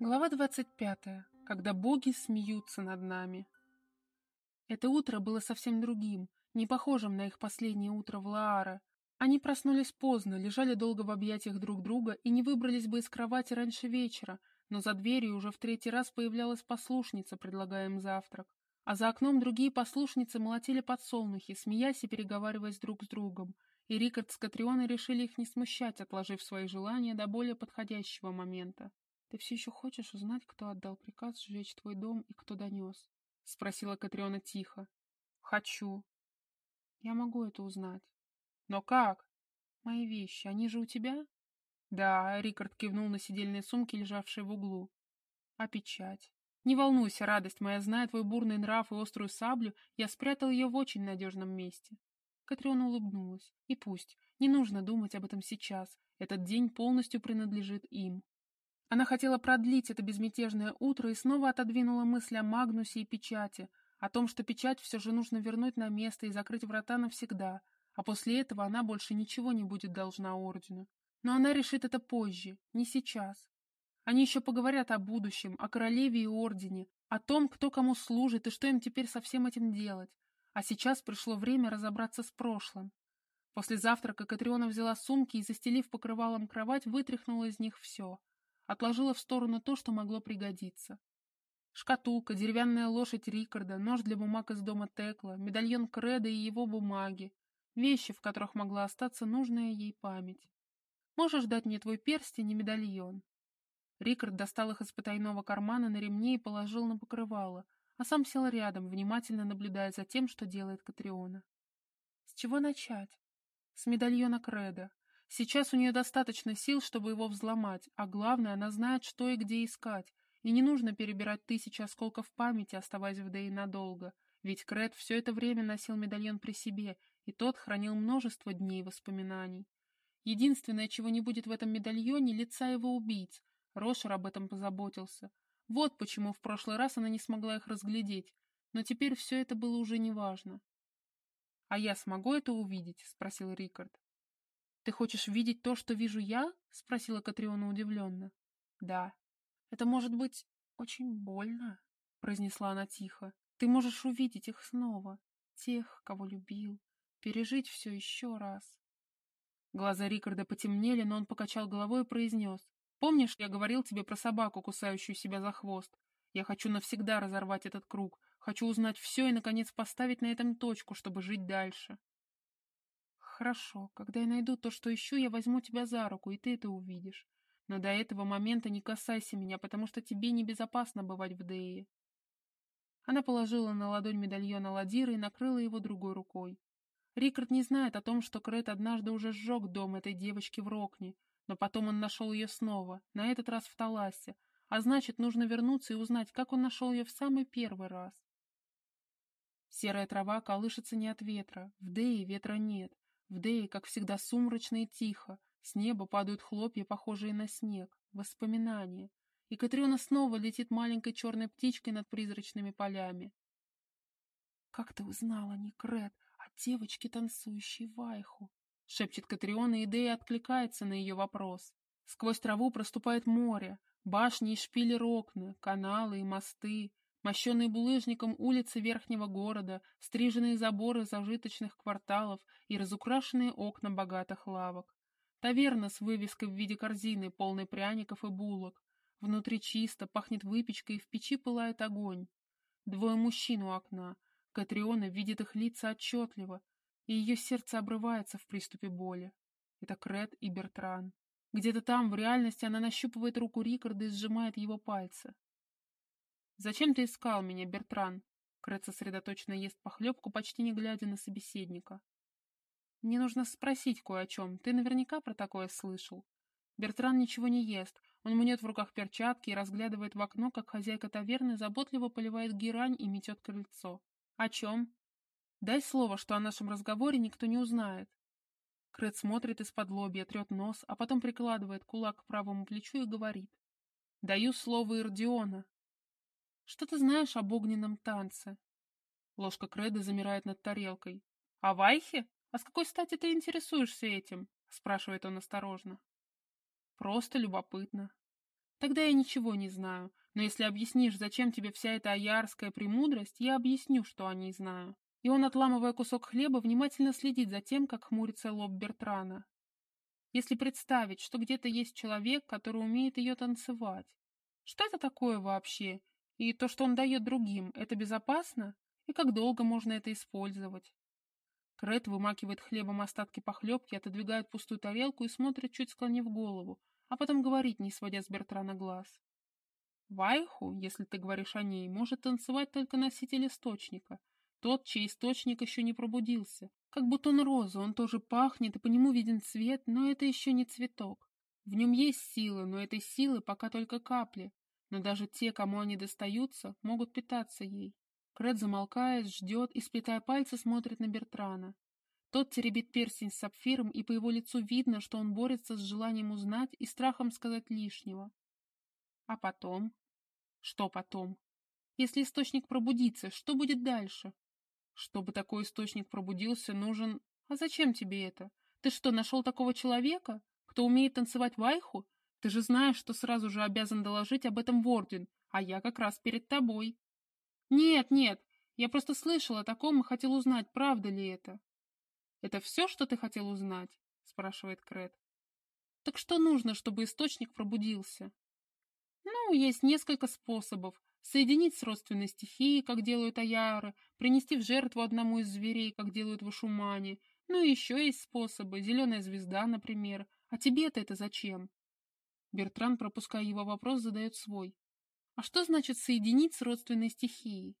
Глава 25. Когда боги смеются над нами. Это утро было совсем другим, не похожим на их последнее утро в Лаара. Они проснулись поздно, лежали долго в объятиях друг друга и не выбрались бы из кровати раньше вечера, но за дверью уже в третий раз появлялась послушница, предлагая им завтрак. А за окном другие послушницы молотили подсолнухи, смеясь и переговариваясь друг с другом. И Рикард с Катрионой решили их не смущать, отложив свои желания до более подходящего момента. «Ты все еще хочешь узнать, кто отдал приказ сжечь твой дом и кто донес?» — спросила Катриона тихо. «Хочу». «Я могу это узнать». «Но как?» «Мои вещи, они же у тебя?» «Да», — Рикард кивнул на сидельные сумки, лежавшие в углу. «А печать?» «Не волнуйся, радость моя, зная твой бурный нрав и острую саблю, я спрятал ее в очень надежном месте». Катриона улыбнулась. «И пусть. Не нужно думать об этом сейчас. Этот день полностью принадлежит им. Она хотела продлить это безмятежное утро и снова отодвинула мысль о Магнусе и печати, о том, что печать все же нужно вернуть на место и закрыть врата навсегда, а после этого она больше ничего не будет должна Ордену. Но она решит это позже, не сейчас. Они еще поговорят о будущем, о королеве и Ордене, о том, кто кому служит и что им теперь со всем этим делать. А сейчас пришло время разобраться с прошлым. После завтрака Катриона взяла сумки и, застелив покрывалом кровать, вытряхнула из них все отложила в сторону то, что могло пригодиться. Шкатулка, деревянная лошадь Рикарда, нож для бумаг из дома Текла, медальон Креда и его бумаги, вещи, в которых могла остаться нужная ей память. Можешь дать мне твой перстень и медальон? Рикард достал их из потайного кармана на ремне и положил на покрывало, а сам сел рядом, внимательно наблюдая за тем, что делает Катриона. С чего начать? С медальона Креда. Сейчас у нее достаточно сил, чтобы его взломать, а главное, она знает, что и где искать, и не нужно перебирать тысячи осколков памяти, оставаясь в Дэй надолго, ведь Крет все это время носил медальон при себе, и тот хранил множество дней воспоминаний. Единственное, чего не будет в этом медальоне, лица его убийц. Рошер об этом позаботился. Вот почему в прошлый раз она не смогла их разглядеть, но теперь все это было уже неважно. — А я смогу это увидеть? — спросил Рикард. «Ты хочешь видеть то, что вижу я?» — спросила Катриона удивленно. «Да». «Это может быть очень больно», — произнесла она тихо. «Ты можешь увидеть их снова, тех, кого любил, пережить все еще раз». Глаза Рикарда потемнели, но он покачал головой и произнес. «Помнишь, я говорил тебе про собаку, кусающую себя за хвост? Я хочу навсегда разорвать этот круг, хочу узнать все и, наконец, поставить на этом точку, чтобы жить дальше». Хорошо, когда я найду то, что ищу, я возьму тебя за руку, и ты это увидишь. Но до этого момента не касайся меня, потому что тебе небезопасно бывать в Дее. Она положила на ладонь медальон Аладира и накрыла его другой рукой. Рикард не знает о том, что Крет однажды уже сжег дом этой девочки в Рокне, но потом он нашел ее снова, на этот раз в Таласе, а значит, нужно вернуться и узнать, как он нашел ее в самый первый раз. Серая трава колышется не от ветра, в Дее ветра нет, в Дее, как всегда, сумрачно и тихо. С неба падают хлопья, похожие на снег. Воспоминания. И Катриона снова летит маленькой черной птичкой над призрачными полями. «Как ты узнала, Никрет, о девочке, танцующей вайху?» — шепчет Катриона, и Дея откликается на ее вопрос. Сквозь траву проступает море, башни и шпили рокны, каналы и мосты, мощенные булыжником улицы верхнего города, стриженные заборы зажиточных кварталов и разукрашенные окна богатых лавок. Таверна с вывеской в виде корзины, полной пряников и булок. Внутри чисто, пахнет выпечкой, и в печи пылает огонь. Двое мужчин у окна. Катриона видит их лица отчетливо, и ее сердце обрывается в приступе боли. Это Крет и Бертран. Где-то там, в реальности, она нащупывает руку Рикарда и сжимает его пальцы. «Зачем ты искал меня, Бертран?» Крет сосредоточенно ест похлебку, почти не глядя на собеседника. «Мне нужно спросить кое о чем. Ты наверняка про такое слышал?» Бертран ничего не ест. Он мнет в руках перчатки и разглядывает в окно, как хозяйка таверны заботливо поливает герань и метет крыльцо. «О чем?» «Дай слово, что о нашем разговоре никто не узнает». Крет смотрит из-под лобья, трет нос, а потом прикладывает кулак к правому плечу и говорит. «Даю слово Ирдиона, что ты знаешь об огненном танце? Ложка Креда замирает над тарелкой. А Вайхе? А с какой стати ты интересуешься этим? Спрашивает он осторожно. Просто любопытно. Тогда я ничего не знаю, но если объяснишь, зачем тебе вся эта аярская премудрость, я объясню, что о ней знаю. И он, отламывая кусок хлеба, внимательно следит за тем, как хмурится лоб Бертрана. Если представить, что где-то есть человек, который умеет ее танцевать, что это такое вообще? И то, что он дает другим, это безопасно? И как долго можно это использовать? Крет вымакивает хлебом остатки похлебки, отодвигает пустую тарелку и смотрит, чуть склонив голову, а потом говорит, не сводя с Бертрана глаз. Вайху, если ты говоришь о ней, может танцевать только носитель источника, тот, чей источник еще не пробудился. Как бутон розы, он тоже пахнет, и по нему виден цвет, но это еще не цветок. В нем есть сила, но этой силы пока только капли. Но даже те, кому они достаются, могут питаться ей. Крет замолкает, ждет и, сплетая пальцы, смотрит на Бертрана. Тот теребит перстень с сапфиром, и по его лицу видно, что он борется с желанием узнать и страхом сказать лишнего. А потом? Что потом? Если источник пробудится, что будет дальше? Чтобы такой источник пробудился, нужен... А зачем тебе это? Ты что, нашел такого человека, кто умеет танцевать вайху? Ты же знаешь, что сразу же обязан доложить об этом в Орден, а я как раз перед тобой. Нет, нет, я просто слышал о таком и хотел узнать, правда ли это. Это все, что ты хотел узнать? Спрашивает Крет. Так что нужно, чтобы источник пробудился? Ну, есть несколько способов соединить с родственной стихией, как делают аяры, принести в жертву одному из зверей, как делают в Ашумане. Ну и еще есть способы, зеленая звезда, например. А тебе-то это зачем? Бертран, пропуская его вопрос, задает свой. А что значит соединить с родственной стихией?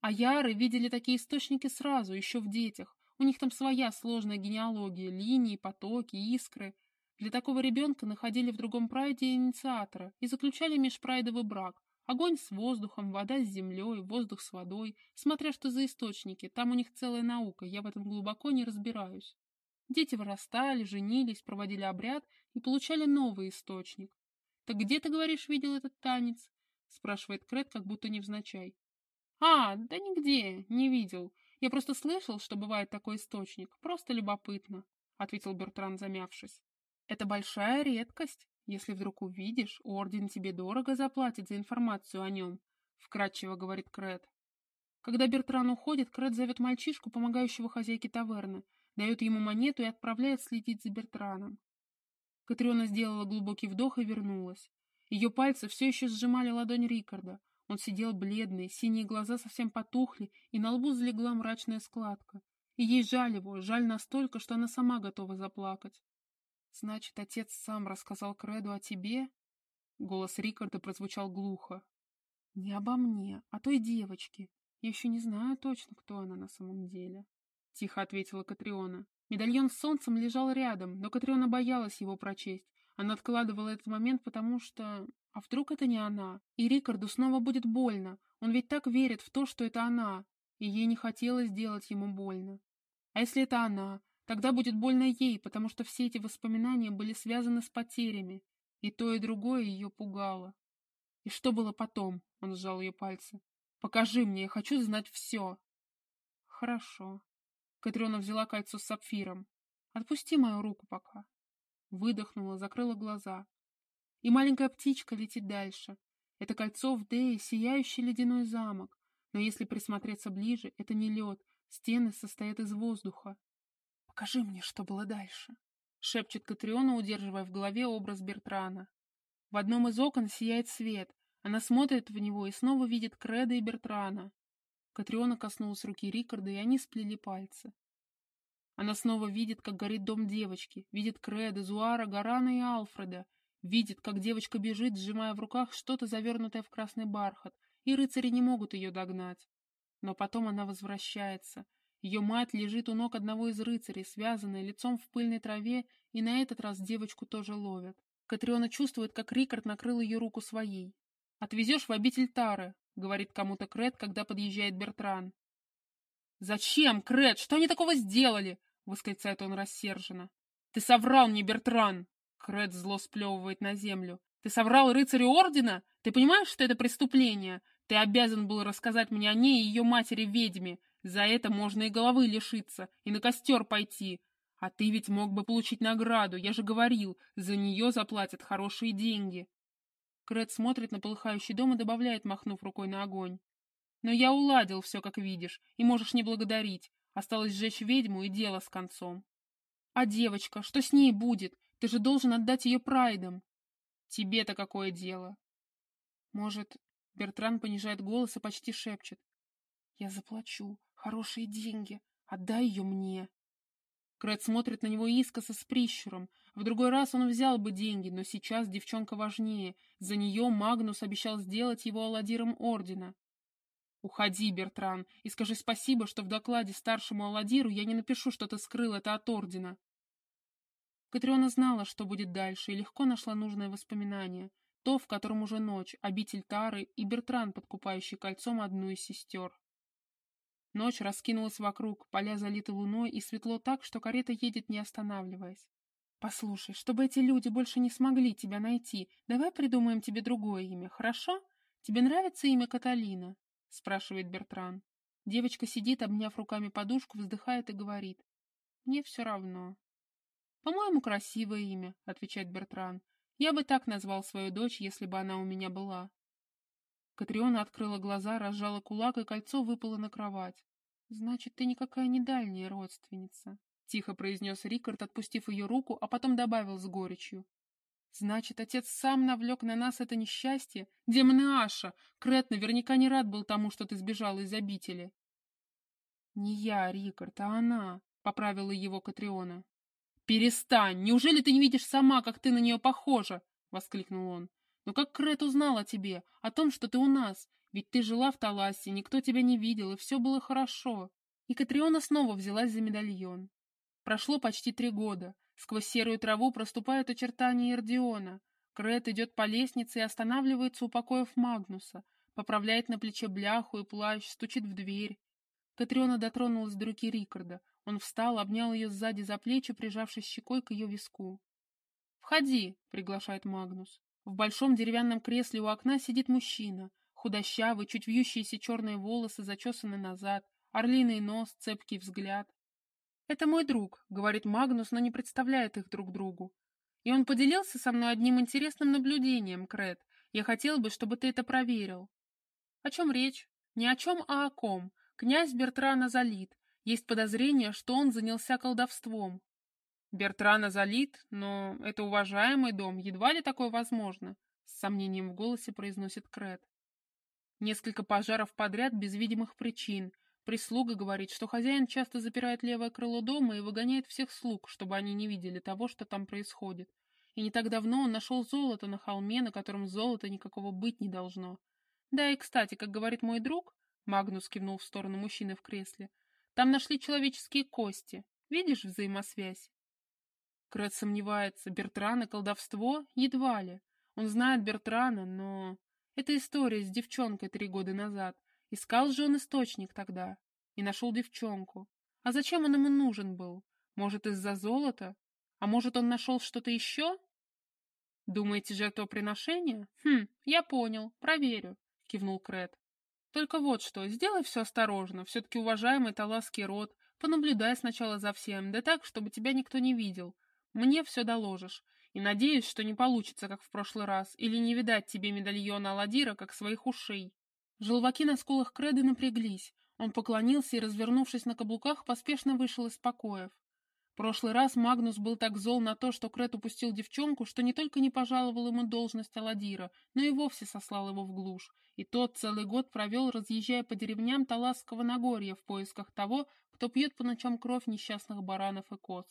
Аяры видели такие источники сразу, еще в детях. У них там своя сложная генеалогия, линии, потоки, искры. Для такого ребенка находили в другом прайде инициатора и заключали межпрайдовый брак, Огонь с воздухом, вода с землей, воздух с водой, смотря что за источники, там у них целая наука, я в этом глубоко не разбираюсь. Дети вырастали, женились, проводили обряд и получали новый источник. «Так где, ты говоришь, видел этот танец?» — спрашивает Крет, как будто невзначай. «А, да нигде, не видел. Я просто слышал, что бывает такой источник. Просто любопытно», — ответил Бертран, замявшись. «Это большая редкость», если вдруг увидишь, Орден тебе дорого заплатит за информацию о нем, — вкратчиво говорит Крет. Когда Бертран уходит, Крет зовет мальчишку, помогающего хозяйке таверны, дает ему монету и отправляет следить за Бертраном. Катриона сделала глубокий вдох и вернулась. Ее пальцы все еще сжимали ладонь Рикарда. Он сидел бледный, синие глаза совсем потухли, и на лбу залегла мрачная складка. И ей жаль его, жаль настолько, что она сама готова заплакать. «Значит, отец сам рассказал Креду о тебе?» Голос Рикарда прозвучал глухо. «Не обо мне, а той девочке. Я еще не знаю точно, кто она на самом деле», — тихо ответила Катриона. Медальон с солнцем лежал рядом, но Катриона боялась его прочесть. Она откладывала этот момент, потому что... А вдруг это не она? И Рикарду снова будет больно. Он ведь так верит в то, что это она, и ей не хотелось делать ему больно. А если это она? Тогда будет больно ей, потому что все эти воспоминания были связаны с потерями, и то и другое ее пугало. И что было потом? Он сжал ее пальцы. Покажи мне, я хочу знать все. Хорошо. Катрина взяла кольцо с сапфиром. Отпусти мою руку пока. Выдохнула, закрыла глаза. И маленькая птичка летит дальше. Это кольцо в Дее, сияющий ледяной замок. Но если присмотреться ближе, это не лед, стены состоят из воздуха. «Покажи мне, что было дальше», — шепчет Катриона, удерживая в голове образ Бертрана. В одном из окон сияет свет. Она смотрит в него и снова видит Креда и Бертрана. Катриона коснулась руки Рикарда, и они сплели пальцы. Она снова видит, как горит дом девочки, видит Креда, Зуара, Гарана и Алфреда, видит, как девочка бежит, сжимая в руках что-то завернутое в красный бархат, и рыцари не могут ее догнать. Но потом она возвращается, ее мать лежит у ног одного из рыцарей, связанная лицом в пыльной траве, и на этот раз девочку тоже ловят. Катриона чувствует, как Рикард накрыл ее руку своей. «Отвезешь в обитель Тары», — говорит кому-то Крет, когда подъезжает Бертран. «Зачем, Крет? Что они такого сделали?» — восклицает он рассерженно. «Ты соврал мне, Бертран!» Крет зло сплевывает на землю. «Ты соврал рыцарю Ордена? Ты понимаешь, что это преступление? Ты обязан был рассказать мне о ней и ее матери-ведьме. За это можно и головы лишиться, и на костер пойти. А ты ведь мог бы получить награду, я же говорил, за нее заплатят хорошие деньги. Крет смотрит на полыхающий дом и добавляет, махнув рукой на огонь. Но я уладил все, как видишь, и можешь не благодарить. Осталось сжечь ведьму и дело с концом. А девочка, что с ней будет? Ты же должен отдать ее прайдам. Тебе-то какое дело? Может, Бертран понижает голос и почти шепчет. Я заплачу. Хорошие деньги. Отдай ее мне. Крэт смотрит на него искоса с прищуром. В другой раз он взял бы деньги, но сейчас девчонка важнее. За нее Магнус обещал сделать его аладиром Ордена. «Уходи, Бертран, и скажи спасибо, что в докладе старшему Аладиру я не напишу, что ты скрыл это от Ордена». Катриона знала, что будет дальше, и легко нашла нужное воспоминание. То, в котором уже ночь, обитель Тары и Бертран, подкупающий кольцом одну из сестер. Ночь раскинулась вокруг, поля залиты луной, и светло так, что карета едет, не останавливаясь. «Послушай, чтобы эти люди больше не смогли тебя найти, давай придумаем тебе другое имя, хорошо? Тебе нравится имя Каталина?» — спрашивает Бертран. Девочка сидит, обняв руками подушку, вздыхает и говорит. «Мне все равно». «По-моему, красивое имя», — отвечает Бертран. «Я бы так назвал свою дочь, если бы она у меня была». Катриона открыла глаза, разжала кулак, и кольцо выпало на кровать. «Значит, ты никакая не дальняя родственница», — тихо произнес Рикард, отпустив ее руку, а потом добавил с горечью. «Значит, отец сам навлек на нас это несчастье? Демоны Аша! Крет наверняка не рад был тому, что ты сбежала из обители». «Не я, Рикард, а она», — поправила его Катриона. «Перестань! Неужели ты не видишь сама, как ты на нее похожа?» — воскликнул он. Но как Крет узнал о тебе, о том, что ты у нас? Ведь ты жила в Таласе, никто тебя не видел, и все было хорошо. И Катриона снова взялась за медальон. Прошло почти три года. Сквозь серую траву проступают очертания Эрдиона. Крет идет по лестнице и останавливается у покоев Магнуса, поправляет на плече бляху и плащ, стучит в дверь. Катриона дотронулась до руки Рикарда. Он встал, обнял ее сзади за плечи, прижавшись щекой к ее виску. «Входи», — приглашает Магнус. В большом деревянном кресле у окна сидит мужчина. Худощавый, чуть вьющиеся черные волосы зачесаны назад, орлиный нос, цепкий взгляд. «Это мой друг», — говорит Магнус, но не представляет их друг другу. «И он поделился со мной одним интересным наблюдением, Крет. Я хотел бы, чтобы ты это проверил». «О чем речь?» «Не о чем, а о ком. Князь Бертрана залит. Есть подозрение, что он занялся колдовством. Бертрана залит, но это уважаемый дом, едва ли такое возможно, с сомнением в голосе произносит Крет. Несколько пожаров подряд без видимых причин. Прислуга говорит, что хозяин часто запирает левое крыло дома и выгоняет всех слуг, чтобы они не видели того, что там происходит. И не так давно он нашел золото на холме, на котором золота никакого быть не должно. Да и, кстати, как говорит мой друг, Магнус кивнул в сторону мужчины в кресле, там нашли человеческие кости. Видишь взаимосвязь? Крет сомневается, Бертрана колдовство? Едва ли. Он знает Бертрана, но... Это история с девчонкой три года назад. Искал же он источник тогда. И нашел девчонку. А зачем он ему нужен был? Может, из-за золота? А может, он нашел что-то еще? Думаете, жертвоприношение? Хм, я понял, проверю, кивнул Крет. Только вот что, сделай все осторожно, все-таки уважаемый таласский род, понаблюдай сначала за всем, да так, чтобы тебя никто не видел, мне все доложишь. И надеюсь, что не получится, как в прошлый раз, или не видать тебе медальона Аладдира, как своих ушей. Желваки на скулах Креды напряглись. Он поклонился и, развернувшись на каблуках, поспешно вышел из покоев. прошлый раз Магнус был так зол на то, что Кред упустил девчонку, что не только не пожаловал ему должность Аладдира, но и вовсе сослал его в глушь. И тот целый год провел, разъезжая по деревням Таласского Нагорья в поисках того, кто пьет по ночам кровь несчастных баранов и коз.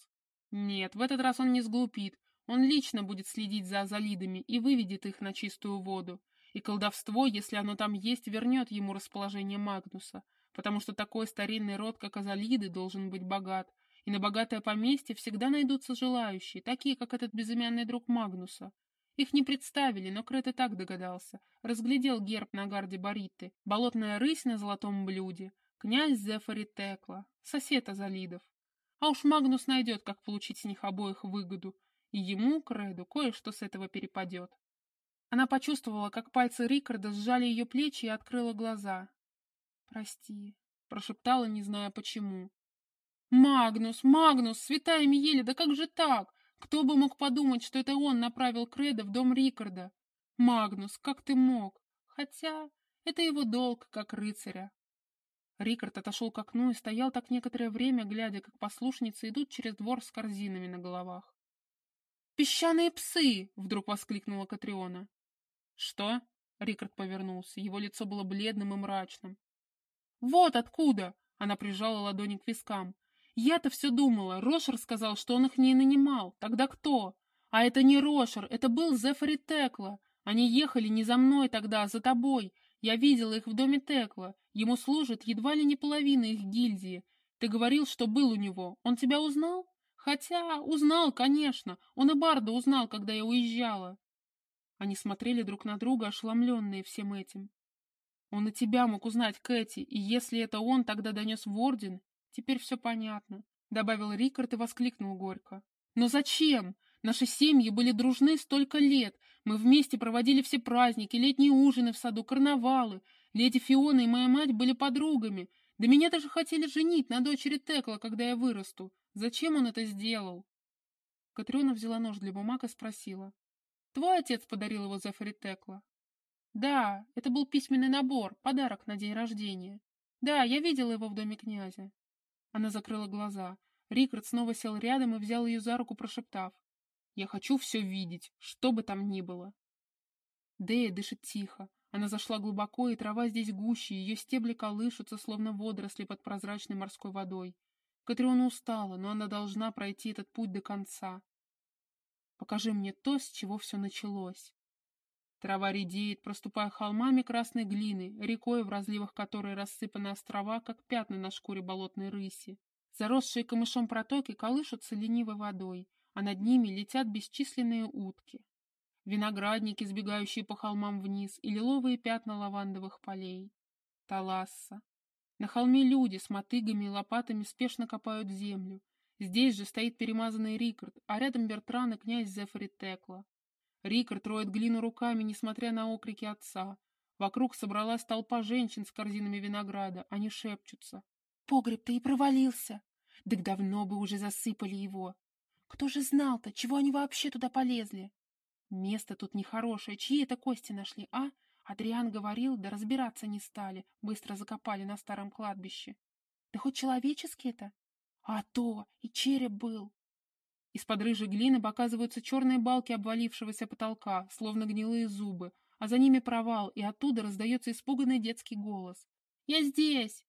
Нет, в этот раз он не сглупит. Он лично будет следить за азалидами и выведет их на чистую воду. И колдовство, если оно там есть, вернет ему расположение Магнуса, потому что такой старинный род, как азалиды, должен быть богат. И на богатое поместье всегда найдутся желающие, такие, как этот безымянный друг Магнуса. Их не представили, но Крет и так догадался. Разглядел герб на гарде Баритты, болотная рысь на золотом блюде, князь Зефари Текла, сосед Азалидов. А уж Магнус найдет, как получить с них обоих выгоду, и ему, Креду, кое-что с этого перепадет. Она почувствовала, как пальцы Рикарда сжали ее плечи и открыла глаза. «Прости», — прошептала, не зная почему. «Магнус, Магнус, святая Миеля, да как же так? Кто бы мог подумать, что это он направил Креда в дом Рикарда?» Магнус, как ты мог? Хотя это его долг, как рыцаря. Рикард отошел к окну и стоял так некоторое время, глядя, как послушницы идут через двор с корзинами на головах. «Песчаные псы!» — вдруг воскликнула Катриона. «Что?» — Рикард повернулся. Его лицо было бледным и мрачным. «Вот откуда!» — она прижала ладони к вискам. «Я-то все думала. Рошер сказал, что он их не нанимал. Тогда кто? А это не Рошер, это был Зефари Текла. Они ехали не за мной тогда, а за тобой. Я видела их в доме Текла. Ему служит едва ли не половина их гильдии. Ты говорил, что был у него. Он тебя узнал? Хотя, узнал, конечно. Он и Барда узнал, когда я уезжала. Они смотрели друг на друга, ошеломленные всем этим. Он и тебя мог узнать, Кэти, и если это он тогда донес в Орден, теперь все понятно, — добавил Рикард и воскликнул горько. Но зачем? Наши семьи были дружны столько лет. Мы вместе проводили все праздники, летние ужины в саду, карнавалы. Леди Фиона и моя мать были подругами. Да меня даже хотели женить на дочери Текла, когда я вырасту. Зачем он это сделал? Катриона взяла нож для бумаг и спросила. Твой отец подарил его Зефари Текла? Да, это был письменный набор, подарок на день рождения. Да, я видела его в доме князя. Она закрыла глаза. Рикард снова сел рядом и взял ее за руку, прошептав. Я хочу все видеть, что бы там ни было. Дея дышит тихо. Она зашла глубоко, и трава здесь гуще, ее стебли колышутся, словно водоросли под прозрачной морской водой. Катриона устала, но она должна пройти этот путь до конца. Покажи мне то, с чего все началось. Трава редеет, проступая холмами красной глины, рекой, в разливах которой рассыпаны острова, как пятна на шкуре болотной рыси. Заросшие камышом протоки колышутся ленивой водой, а над ними летят бесчисленные утки виноградники, сбегающие по холмам вниз, и лиловые пятна лавандовых полей. Таласса. На холме люди с мотыгами и лопатами спешно копают землю. Здесь же стоит перемазанный Рикард, а рядом Бертран и князь Зефари Текла. Рикард роет глину руками, несмотря на окрики отца. Вокруг собралась толпа женщин с корзинами винограда. Они шепчутся. «Погреб-то и провалился! Так давно бы уже засыпали его! Кто же знал-то, чего они вообще туда полезли? Место тут нехорошее. Чьи это кости нашли, а? Адриан говорил, да разбираться не стали. Быстро закопали на старом кладбище. Да хоть человеческий это? А то, и череп был. Из-под рыжей глины показываются черные балки обвалившегося потолка, словно гнилые зубы, а за ними провал, и оттуда раздается испуганный детский голос. «Я здесь!»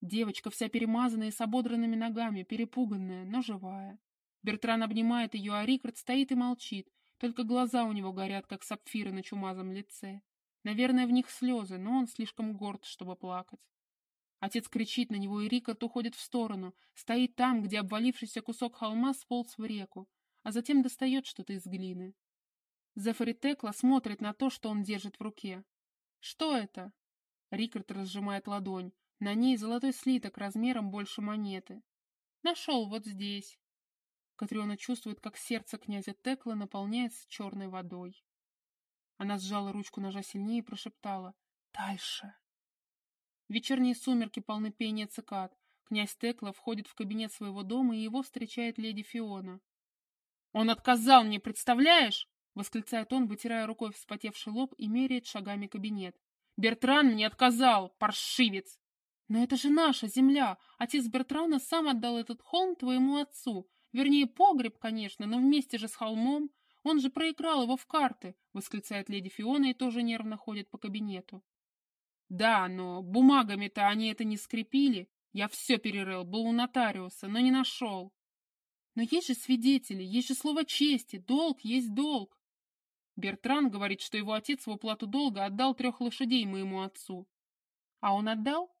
Девочка вся перемазанная и с ободранными ногами, перепуганная, но живая. Бертран обнимает ее, а Рикард стоит и молчит, только глаза у него горят, как сапфиры на чумазом лице. Наверное, в них слезы, но он слишком горд, чтобы плакать. Отец кричит на него, и Рикард уходит в сторону, стоит там, где обвалившийся кусок холма сполз в реку, а затем достает что-то из глины. Зефари Текла смотрит на то, что он держит в руке. «Что это?» Рикард разжимает ладонь. На ней золотой слиток размером больше монеты. «Нашел вот здесь». Катриона чувствует, как сердце князя Текла наполняется черной водой. Она сжала ручку ножа сильнее и прошептала «Дальше». Вечерние сумерки полны пения цикад. Князь Текла входит в кабинет своего дома, и его встречает леди Фиона. «Он отказал мне, представляешь?» — восклицает он, вытирая рукой вспотевший лоб и меряет шагами кабинет. «Бертран мне отказал, паршивец!» «Но это же наша земля! Отец Бертрана сам отдал этот холм твоему отцу. Вернее, погреб, конечно, но вместе же с холмом. Он же проиграл его в карты, восклицает леди Фиона и тоже нервно ходит по кабинету. Да, но бумагами-то они это не скрепили. Я все перерыл, был у нотариуса, но не нашел. Но есть же свидетели, есть же слово чести, долг есть долг. Бертран говорит, что его отец в уплату долга отдал трех лошадей моему отцу. А он отдал?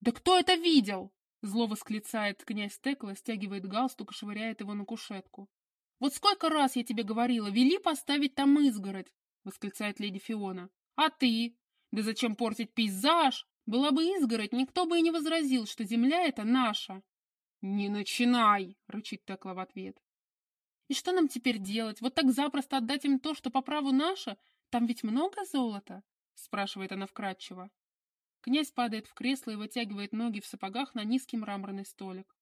Да кто это видел? Зло восклицает князь Текла, стягивает галстук и швыряет его на кушетку. «Вот сколько раз я тебе говорила, вели поставить там изгородь!» — восклицает леди Фиона. «А ты? Да зачем портить пейзаж? Была бы изгородь, никто бы и не возразил, что земля эта наша!» «Не начинай!» — рычит Текла в ответ. «И что нам теперь делать? Вот так запросто отдать им то, что по праву наше? Там ведь много золота?» — спрашивает она вкратчиво. Князь падает в кресло и вытягивает ноги в сапогах на низкий мраморный столик.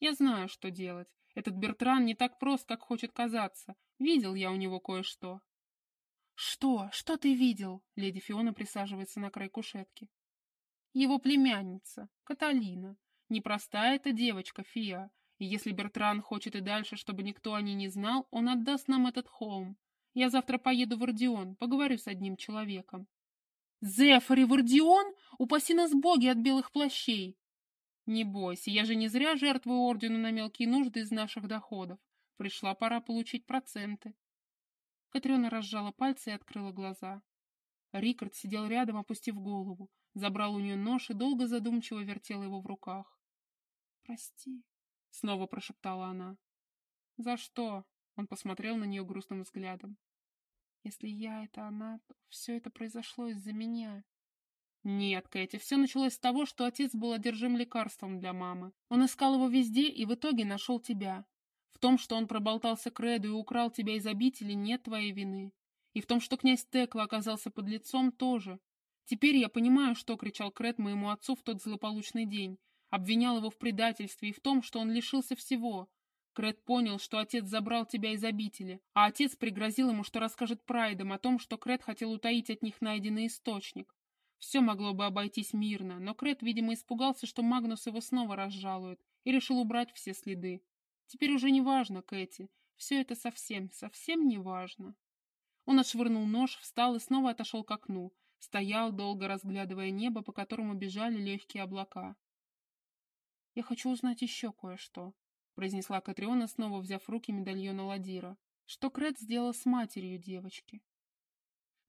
Я знаю, что делать. Этот Бертран не так прост, как хочет казаться. Видел я у него кое-что. «Что? Что ты видел?» Леди Фиона присаживается на край кушетки. «Его племянница, Каталина. Непростая эта девочка, Фия. И если Бертран хочет и дальше, чтобы никто о ней не знал, он отдаст нам этот холм. Я завтра поеду в Ордион, поговорю с одним человеком». «Зефари в Ордион? Упаси нас боги от белых плащей!» «Не бойся, я же не зря жертвую ордену на мелкие нужды из наших доходов. Пришла пора получить проценты». Катрина разжала пальцы и открыла глаза. Рикард сидел рядом, опустив голову, забрал у нее нож и долго задумчиво вертел его в руках. «Прости», — снова прошептала она. «За что?» — он посмотрел на нее грустным взглядом. «Если я — это она, то все это произошло из-за меня». «Нет, Кэти, все началось с того, что отец был одержим лекарством для мамы. Он искал его везде и в итоге нашел тебя. В том, что он проболтался к Реду и украл тебя из обители, нет твоей вины. И в том, что князь Текла оказался под лицом, тоже. Теперь я понимаю, что кричал Кред моему отцу в тот злополучный день. Обвинял его в предательстве и в том, что он лишился всего. Кред понял, что отец забрал тебя из обители, а отец пригрозил ему, что расскажет прайдам о том, что Кред хотел утаить от них найденный источник. Все могло бы обойтись мирно, но Кред, видимо, испугался, что Магнус его снова разжалует, и решил убрать все следы. Теперь уже не важно, Кэти. Все это совсем, совсем не важно. Он отшвырнул нож, встал и снова отошел к окну. Стоял, долго разглядывая небо, по которому бежали легкие облака. «Я хочу узнать еще кое-что», — произнесла Катриона, снова взяв в руки медальон Аладдира. «Что Крэт сделал с матерью девочки?»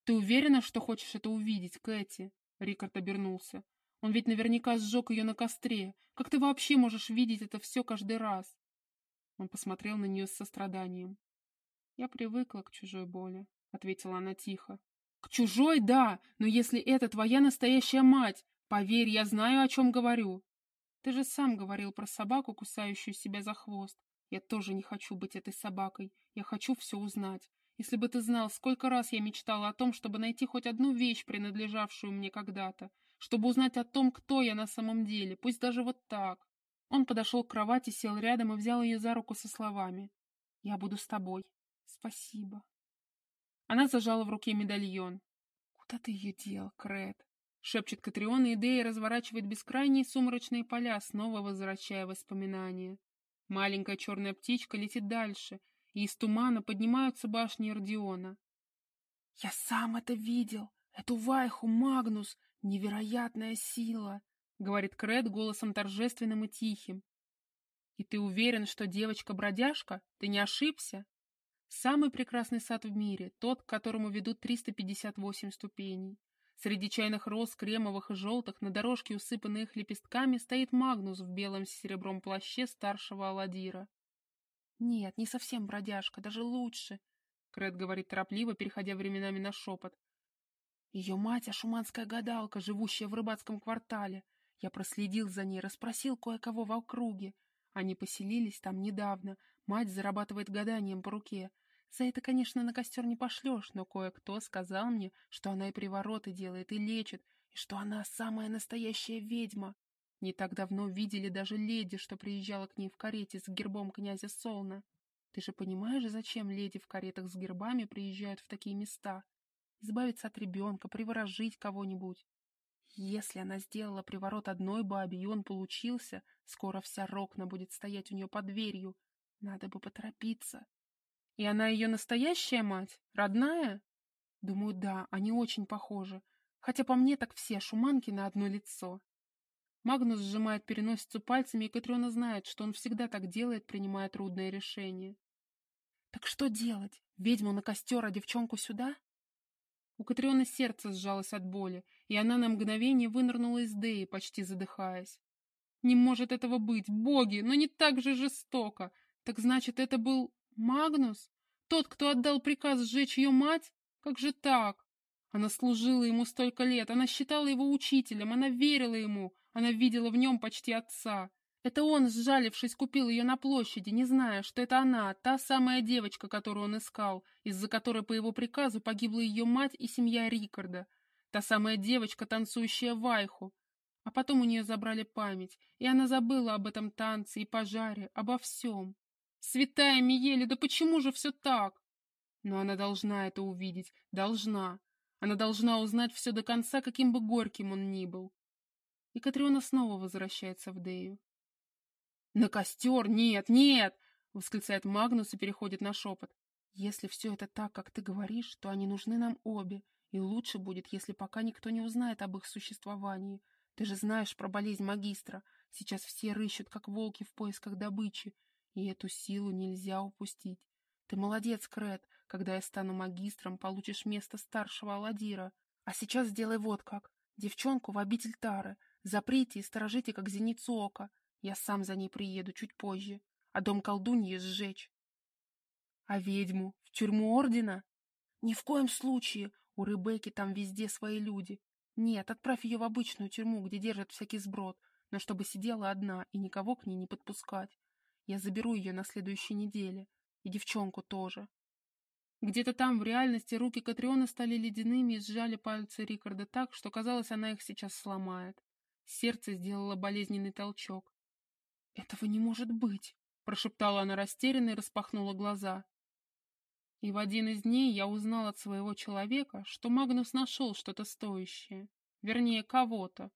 «Ты уверена, что хочешь это увидеть, Кэти?» Рикард обернулся. «Он ведь наверняка сжег ее на костре. Как ты вообще можешь видеть это все каждый раз?» Он посмотрел на нее с состраданием. «Я привыкла к чужой боли», — ответила она тихо. «К чужой, да, но если это твоя настоящая мать, поверь, я знаю, о чем говорю. Ты же сам говорил про собаку, кусающую себя за хвост. Я тоже не хочу быть этой собакой, я хочу все узнать. Если бы ты знал, сколько раз я мечтала о том, чтобы найти хоть одну вещь, принадлежавшую мне когда-то, чтобы узнать о том, кто я на самом деле, пусть даже вот так. Он подошел к кровати, сел рядом и взял ее за руку со словами. «Я буду с тобой. Спасибо». Она зажала в руке медальон. «Куда ты ее дел, Крэт?» Шепчет Катриона, и Дея разворачивает бескрайние сумрачные поля, снова возвращая воспоминания. Маленькая черная птичка летит дальше, и из тумана поднимаются башни Эрдиона. «Я сам это видел! Эту вайху, Магнус! Невероятная сила!» — говорит Кред голосом торжественным и тихим. «И ты уверен, что девочка-бродяжка? Ты не ошибся?» Самый прекрасный сад в мире, тот, к которому ведут 358 ступеней. Среди чайных роз, кремовых и желтых, на дорожке, усыпанной их лепестками, стоит Магнус в белом с серебром плаще старшего Аладдира. «Нет, не совсем бродяжка, даже лучше», — Кред говорит торопливо, переходя временами на шепот. «Ее мать — ашуманская гадалка, живущая в рыбацком квартале. Я проследил за ней, расспросил кое-кого в округе. Они поселились там недавно. Мать зарабатывает гаданием по руке. За это, конечно, на костер не пошлешь, но кое-кто сказал мне, что она и привороты делает, и лечит, и что она самая настоящая ведьма. Не так давно видели даже леди, что приезжала к ней в карете с гербом князя Солна. Ты же понимаешь, зачем леди в каретах с гербами приезжают в такие места? Избавиться от ребенка, приворожить кого-нибудь. Если она сделала приворот одной бабе, и он получился, скоро вся Рокна будет стоять у нее под дверью. Надо бы поторопиться. И она ее настоящая мать? Родная? Думаю, да, они очень похожи. Хотя по мне так все шуманки на одно лицо. Магнус сжимает переносицу пальцами, и Катриона знает, что он всегда так делает, принимая трудное решение. Так что делать? Ведьму на костер, а девчонку сюда? У Катрионы сердце сжалось от боли, и она на мгновение вынырнула из Деи, почти задыхаясь. «Не может этого быть! Боги! Но не так же жестоко! Так значит, это был Магнус? Тот, кто отдал приказ сжечь ее мать? Как же так? Она служила ему столько лет, она считала его учителем, она верила ему, она видела в нем почти отца. Это он, сжалившись, купил ее на площади, не зная, что это она, та самая девочка, которую он искал, из-за которой по его приказу погибла ее мать и семья Рикарда. Та самая девочка, танцующая вайху. А потом у нее забрали память, и она забыла об этом танце и пожаре, обо всем. Святая Миели, да почему же все так? Но она должна это увидеть, должна. Она должна узнать все до конца, каким бы горьким он ни был. И Катриона снова возвращается в Дею. «На костер! Нет, нет!» — восклицает Магнус и переходит на шепот. «Если все это так, как ты говоришь, то они нужны нам обе, и лучше будет, если пока никто не узнает об их существовании. Ты же знаешь про болезнь магистра. Сейчас все рыщут, как волки в поисках добычи, и эту силу нельзя упустить. Ты молодец, Крет. Когда я стану магистром, получишь место старшего Аладира. А сейчас сделай вот как. Девчонку в обитель Тары. Заприте и сторожите, как зеницу ока. Я сам за ней приеду чуть позже. А дом колдуньи сжечь. А ведьму? В тюрьму ордена? Ни в коем случае. У Ребекки там везде свои люди. Нет, отправь ее в обычную тюрьму, где держат всякий сброд, но чтобы сидела одна и никого к ней не подпускать. Я заберу ее на следующей неделе. И девчонку тоже. Где-то там, в реальности, руки Катриона стали ледяными и сжали пальцы Рикарда так, что казалось, она их сейчас сломает. Сердце сделало болезненный толчок. «Этого не может быть!» — прошептала она растерянно и распахнула глаза. И в один из дней я узнал от своего человека, что Магнус нашел что-то стоящее, вернее, кого-то,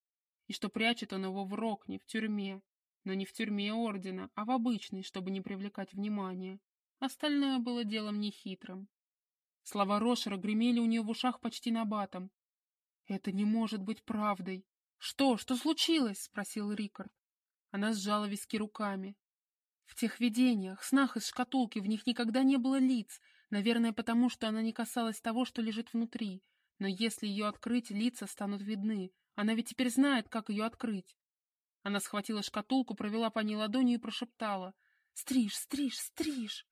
и что прячет он его в Рокне, в тюрьме, но не в тюрьме Ордена, а в обычной, чтобы не привлекать внимания. Остальное было делом нехитрым. Слова Рошера гремели у нее в ушах почти набатом. «Это не может быть правдой!» «Что? Что случилось?» — спросил Рикард. Она сжала виски руками. В тех видениях, снах из шкатулки, в них никогда не было лиц, наверное, потому что она не касалась того, что лежит внутри. Но если ее открыть, лица станут видны. Она ведь теперь знает, как ее открыть. Она схватила шкатулку, провела по ней ладонью и прошептала. «Стриж, стриж, стриж!»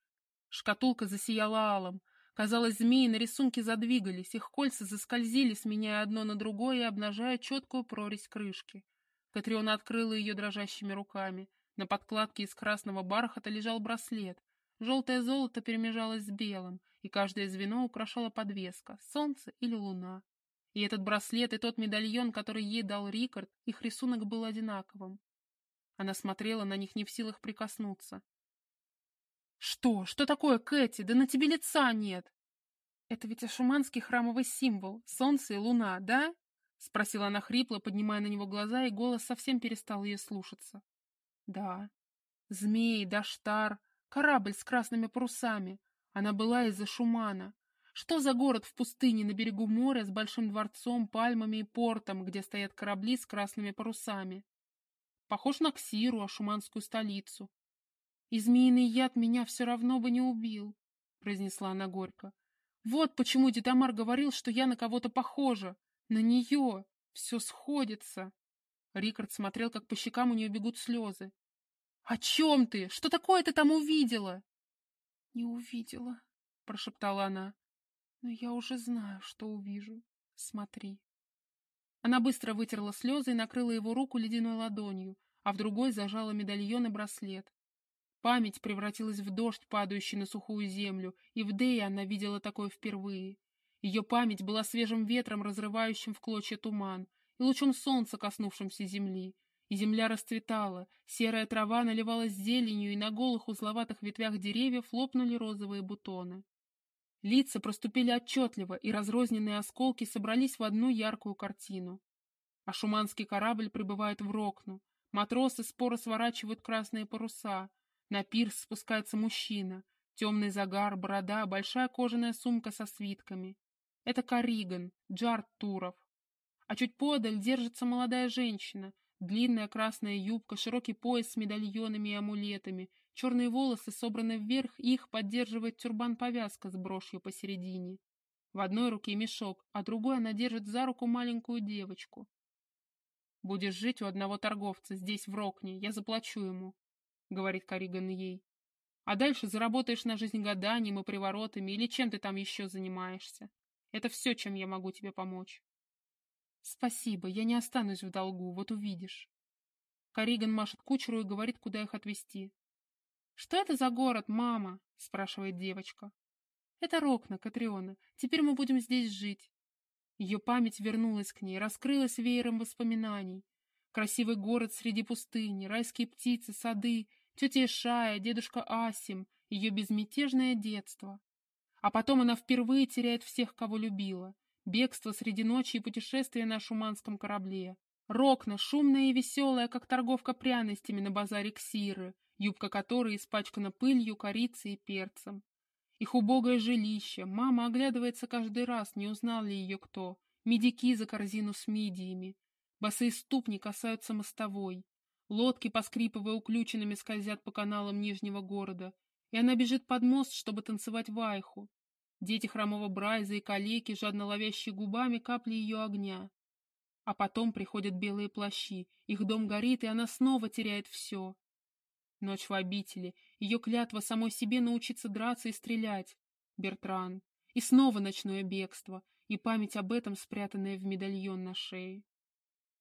Шкатулка засияла алым. Казалось, змеи на рисунке задвигались, их кольца заскользили, сменяя одно на другое и обнажая четкую прорезь крышки. Катриона открыла ее дрожащими руками. На подкладке из красного бархата лежал браслет. Желтое золото перемежалось с белым, и каждое звено украшала подвеска — солнце или луна. И этот браслет, и тот медальон, который ей дал Рикард, их рисунок был одинаковым. Она смотрела на них не в силах прикоснуться. «Что? Что такое, Кэти? Да на тебе лица нет!» «Это ведь ашуманский храмовый символ, солнце и луна, да?» — спросила она хрипло, поднимая на него глаза, и голос совсем перестал ее слушаться. «Да. Змеи, Даштар, корабль с красными парусами. Она была из Ашумана. Что за город в пустыне на берегу моря с большим дворцом, пальмами и портом, где стоят корабли с красными парусами? Похож на Ксиру, ашуманскую столицу. «И змеиный яд меня все равно бы не убил», — произнесла она горько. «Вот почему Дедомар говорил, что я на кого-то похожа. На нее. Все сходится». Рикард смотрел, как по щекам у нее бегут слезы. «О чем ты? Что такое ты там увидела?» «Не увидела», — прошептала она. «Но я уже знаю, что увижу. Смотри». Она быстро вытерла слезы и накрыла его руку ледяной ладонью, а в другой зажала медальон и браслет. Память превратилась в дождь, падающий на сухую землю, и в Дее она видела такое впервые. Ее память была свежим ветром, разрывающим в клочья туман, и лучом солнца, коснувшимся земли. И земля расцветала, серая трава наливалась зеленью, и на голых узловатых ветвях деревьев лопнули розовые бутоны. Лица проступили отчетливо, и разрозненные осколки собрались в одну яркую картину. А шуманский корабль прибывает в Рокну. Матросы споро сворачивают красные паруса, на пирс спускается мужчина. Темный загар, борода, большая кожаная сумка со свитками. Это Кариган, Джарт Туров. А чуть подаль держится молодая женщина. Длинная красная юбка, широкий пояс с медальонами и амулетами, черные волосы собраны вверх, их поддерживает тюрбан-повязка с брошью посередине. В одной руке мешок, а другой она держит за руку маленькую девочку. «Будешь жить у одного торговца здесь, в Рокне, я заплачу ему», — говорит Кариган ей. «А дальше заработаешь на жизнь гаданием и приворотами, или чем ты там еще занимаешься. Это все, чем я могу тебе помочь». «Спасибо, я не останусь в долгу, вот увидишь». Кариган машет кучеру и говорит, куда их отвезти. «Что это за город, мама?» — спрашивает девочка. «Это Рокна, Катриона. Теперь мы будем здесь жить». Ее память вернулась к ней, раскрылась веером воспоминаний. Красивый город среди пустыни, райские птицы, сады, тетя Шая, дедушка Асим, ее безмятежное детство. А потом она впервые теряет всех, кого любила. Бегство среди ночи и путешествие на шуманском корабле. Рокна, шумная и веселая, как торговка пряностями на базаре Ксиры, юбка которой испачкана пылью, корицей и перцем. Их убогое жилище. Мама оглядывается каждый раз, не узнал ли ее кто. Медики за корзину с мидиями. Босые ступни касаются мостовой. Лодки, поскрипывая уключенными, скользят по каналам Нижнего города. И она бежит под мост, чтобы танцевать вайху. Дети хромого Брайза и калеки, жадно ловящие губами капли ее огня. А потом приходят белые плащи, их дом горит, и она снова теряет все. Ночь в обители, ее клятва самой себе научиться драться и стрелять. Бертран. И снова ночное бегство, и память об этом, спрятанная в медальон на шее.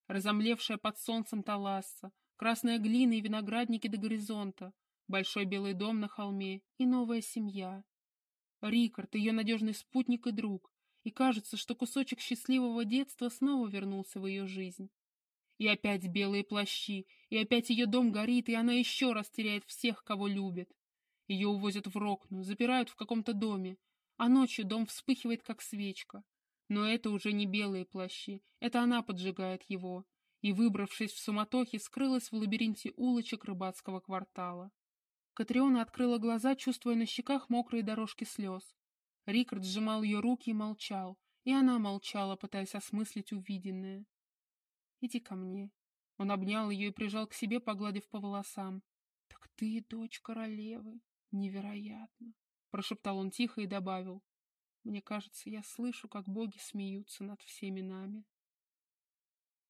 Разомлевшая под солнцем Таласса, красная глина и виноградники до горизонта, большой белый дом на холме и новая семья. Рикард, ее надежный спутник и друг, и кажется, что кусочек счастливого детства снова вернулся в ее жизнь. И опять белые плащи, и опять ее дом горит, и она еще раз теряет всех, кого любит. Ее увозят в Рокну, запирают в каком-то доме, а ночью дом вспыхивает, как свечка. Но это уже не белые плащи, это она поджигает его, и, выбравшись в суматохе, скрылась в лабиринте улочек рыбацкого квартала. Катриона открыла глаза, чувствуя на щеках мокрые дорожки слез. Рикард сжимал ее руки и молчал, и она молчала, пытаясь осмыслить увиденное. «Иди ко мне». Он обнял ее и прижал к себе, погладив по волосам. «Так ты дочь королевы. Невероятно!» Прошептал он тихо и добавил. «Мне кажется, я слышу, как боги смеются над всеми нами».